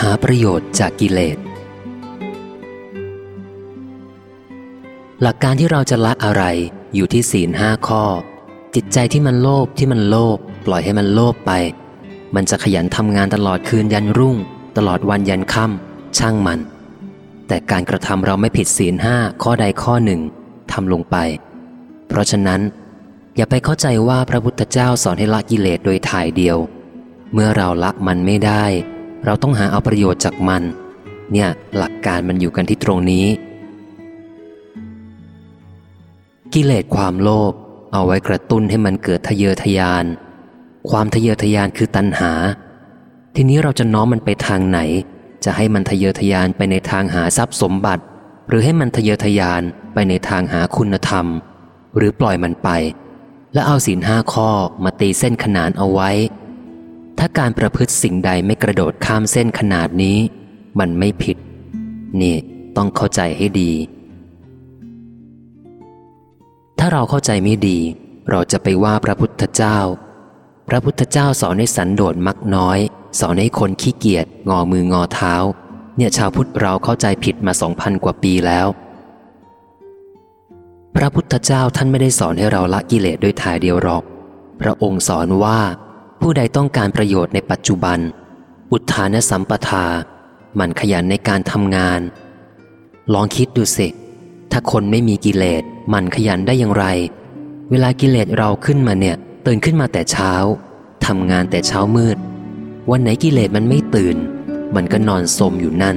หาประโยชน์จากกิเลส หลักการที่เราจะละอะไรอยู่ที่ศีลห้าข้อ จิตใจที่มันโลภที่มันโลภปล่อยให้มันโลภไป มันจะขยันทำงานตลอดคืนยันรุ่ง ตลอดวันยันค่ำช่างมัน แต่การกระทำเราไม่ผิดศีลห้าข้อใดข้อหนึ่งทำลงไป เพราะฉะนั้น อย่าไปเข้าใจว่าพระพุทธเจ้าสอนให้ละกิเลสโดยถ่ายเดียว เมื่อเราละมันไม่ได้ เราต้องหาเอาประโยชน์จากมัน เนี่ยหลักการมันอยู่กันที่ตรงนี้ กิเลสความโลภเอาไว้กระตุ้นให้มันเกิดทะเยอทะยาน ความทะเยอทะยานคือตัณหา ทีนี้เราจะน้อมมันไปทางไหน จะให้มันทะเยอทะยานไปในทางหาทรัพย์สมบัติ หรือให้มันทะเยอทะยานไปในทางหาคุณธรรม หรือปล่อยมันไป และเอาศีลห้าข้อมาตีเส้นขนานเอาไว้ ถ้าการประพฤติสิ่งใดไม่กระโดดข้ามเส้นขนาดนี้ มันไม่ผิด นี่ต้องเข้าใจให้ดี ถ้าเราเข้าใจไม่ดี เราจะไปว่าพระพุทธเจ้า พระพุทธเจ้าสอนให้สันโดษมักน้อย สอนให้คนขี้เกียจงอมืองอเท้า เนี่ยชาวพุทธเราเข้าใจผิดมาสองพันกว่าปีแล้ว ระพุทธเจ้าท่านไม่ได้สอนให้เราละกิเลสด้วยทายเดียวหรอก พระองค์สอนว่า ผู้ใดต้องการประโยชน์ในปัจจุบัน อุทานสัมปทา มันขยันในการทำงาน ลองคิดดูสิ ถ้าคนไม่มีกิเลสมันขยันได้อย่างไร เวลากิเลสเราขึ้นมาเนี่ย ตื่นขึ้นมาแต่เช้าทำงานแต่เช้ามืด วันไหนกิเลสมันไม่ตื่น มันก็นอนสมอยู่นั่น